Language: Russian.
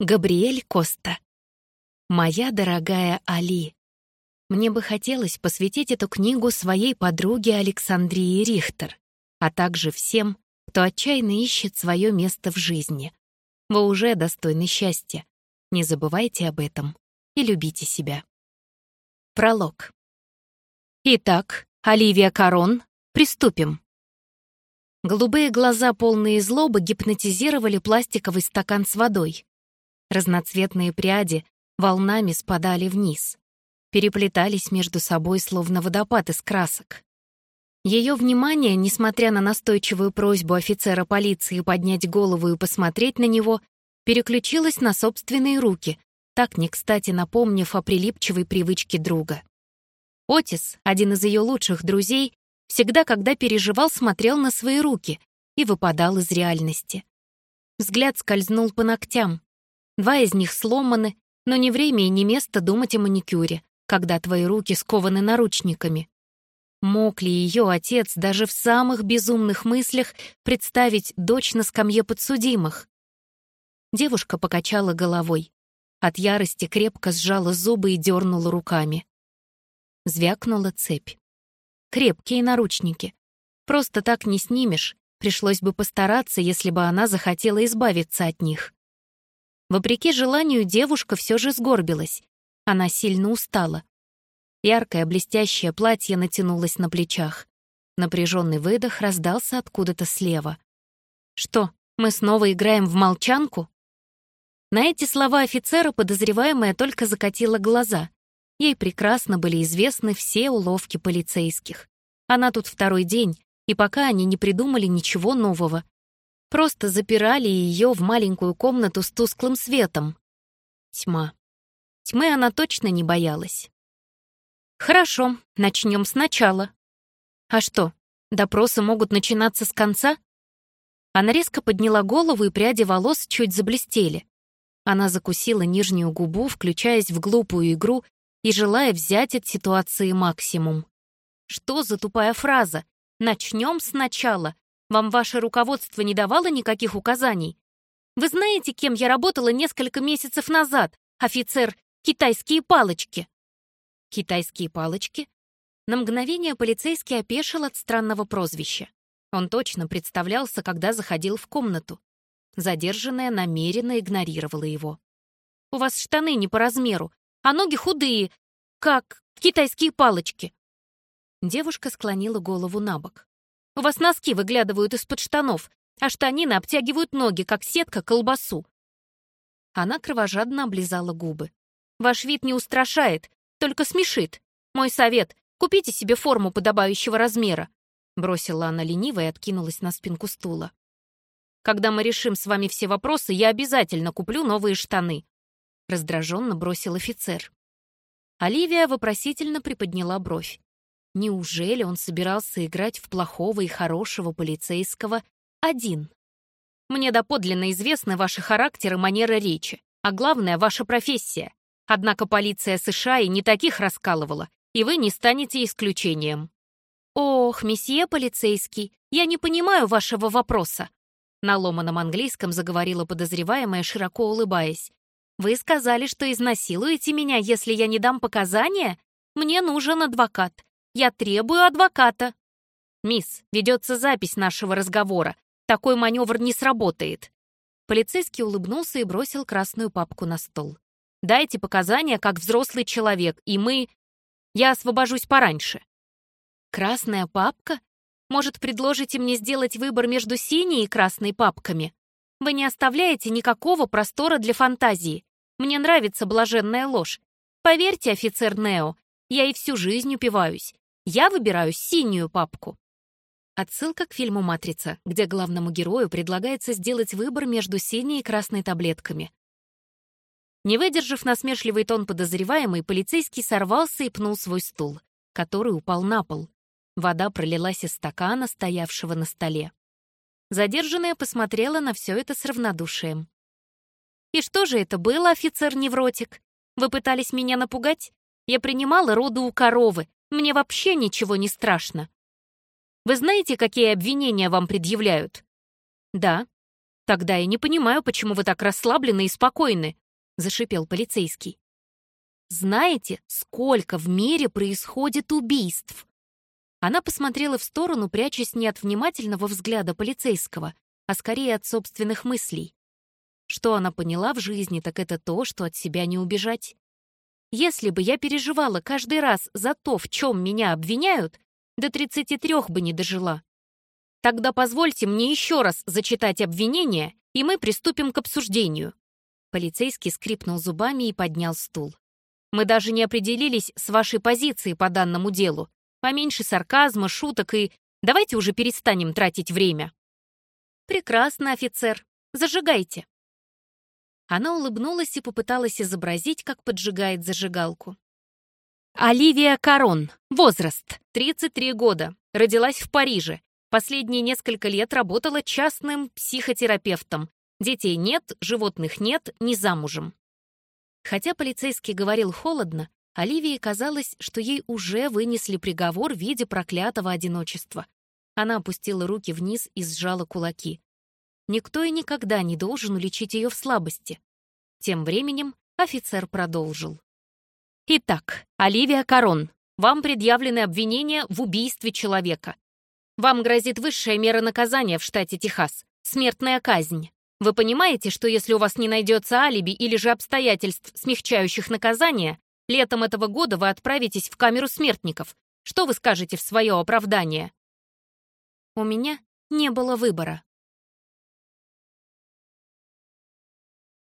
Габриэль Коста. Моя дорогая Али. Мне бы хотелось посвятить эту книгу своей подруге Александрии Рихтер, а также всем, кто отчаянно ищет свое место в жизни. Вы уже достойны счастья. Не забывайте об этом и любите себя. Пролог. Итак, Оливия Корон, приступим. Голубые глаза, полные злобы, гипнотизировали пластиковый стакан с водой. Разноцветные пряди волнами спадали вниз, переплетались между собой, словно водопад из красок. Ее внимание, несмотря на настойчивую просьбу офицера полиции поднять голову и посмотреть на него, переключилось на собственные руки, так не кстати напомнив о прилипчивой привычке друга. Отис, один из ее лучших друзей, всегда, когда переживал, смотрел на свои руки и выпадал из реальности. Взгляд скользнул по ногтям, Два из них сломаны, но не время и не место думать о маникюре, когда твои руки скованы наручниками. Мог ли ее отец даже в самых безумных мыслях представить дочь на скамье подсудимых? Девушка покачала головой. От ярости крепко сжала зубы и дернула руками. Звякнула цепь. Крепкие наручники. Просто так не снимешь, пришлось бы постараться, если бы она захотела избавиться от них. Вопреки желанию девушка все же сгорбилась. Она сильно устала. Яркое блестящее платье натянулось на плечах. Напряженный выдох раздался откуда-то слева. «Что, мы снова играем в молчанку?» На эти слова офицера подозреваемая только закатила глаза. Ей прекрасно были известны все уловки полицейских. Она тут второй день, и пока они не придумали ничего нового, Просто запирали ее в маленькую комнату с тусклым светом. Тьма. Тьмы она точно не боялась. Хорошо, начнем сначала. А что, допросы могут начинаться с конца? Она резко подняла голову, и пряди волос чуть заблестели. Она закусила нижнюю губу, включаясь в глупую игру и желая взять от ситуации максимум. Что за тупая фраза? Начнем сначала. Вам ваше руководство не давало никаких указаний? Вы знаете, кем я работала несколько месяцев назад? Офицер «Китайские палочки». «Китайские палочки»? На мгновение полицейский опешил от странного прозвища. Он точно представлялся, когда заходил в комнату. Задержанная намеренно игнорировала его. «У вас штаны не по размеру, а ноги худые, как китайские палочки». Девушка склонила голову на бок. У вас носки выглядывают из-под штанов, а штанины обтягивают ноги, как сетка колбасу». Она кровожадно облизала губы. «Ваш вид не устрашает, только смешит. Мой совет — купите себе форму подобающего размера», бросила она лениво и откинулась на спинку стула. «Когда мы решим с вами все вопросы, я обязательно куплю новые штаны», раздраженно бросил офицер. Оливия вопросительно приподняла бровь. Неужели он собирался играть в плохого и хорошего полицейского один? Мне доподлинно известны ваши характеры манера речи, а главное — ваша профессия. Однако полиция США и не таких раскалывала, и вы не станете исключением. «Ох, месье полицейский, я не понимаю вашего вопроса», на ломаном английском заговорила подозреваемая, широко улыбаясь. «Вы сказали, что изнасилуете меня, если я не дам показания? Мне нужен адвокат. Я требую адвоката. Мисс, ведется запись нашего разговора. Такой маневр не сработает. Полицейский улыбнулся и бросил красную папку на стол. Дайте показания как взрослый человек, и мы... Я освобожусь пораньше. Красная папка? Может, предложите мне сделать выбор между синей и красной папками? Вы не оставляете никакого простора для фантазии. Мне нравится блаженная ложь. Поверьте, офицер Нео, я и всю жизнь упиваюсь. Я выбираю синюю папку. Отсылка к фильму «Матрица», где главному герою предлагается сделать выбор между синей и красной таблетками. Не выдержав насмешливый тон подозреваемый, полицейский сорвался и пнул свой стул, который упал на пол. Вода пролилась из стакана, стоявшего на столе. Задержанная посмотрела на все это с равнодушием. «И что же это было, офицер-невротик? Вы пытались меня напугать? Я принимала роду у коровы, мне вообще ничего не страшно. Вы знаете, какие обвинения вам предъявляют? Да. Тогда я не понимаю, почему вы так расслаблены и спокойны, зашипел полицейский. Знаете, сколько в мире происходит убийств? Она посмотрела в сторону, прячась не от внимательного взгляда полицейского, а скорее от собственных мыслей. Что она поняла в жизни, так это то, что от себя не убежать. Если бы я переживала каждый раз за то, в чем меня обвиняют, до 33 бы не дожила. Тогда позвольте мне еще раз зачитать обвинение, и мы приступим к обсуждению. Полицейский скрипнул зубами и поднял стул. Мы даже не определились с вашей позицией по данному делу. Поменьше сарказма, шуток и... Давайте уже перестанем тратить время. Прекрасно, офицер. Зажигайте. Она улыбнулась и попыталась изобразить, как поджигает зажигалку. Оливия Корон. Возраст. 33 года. Родилась в Париже. Последние несколько лет работала частным психотерапевтом. Детей нет, животных нет, не замужем. Хотя полицейский говорил холодно, Оливии казалось, что ей уже вынесли приговор в виде проклятого одиночества. Она опустила руки вниз и сжала кулаки. Никто и никогда не должен уличить ее в слабости. Тем временем офицер продолжил. Итак, Оливия Корон, вам предъявлены обвинения в убийстве человека. Вам грозит высшая мера наказания в штате Техас — смертная казнь. Вы понимаете, что если у вас не найдется алиби или же обстоятельств, смягчающих наказание, летом этого года вы отправитесь в камеру смертников. Что вы скажете в свое оправдание? У меня не было выбора.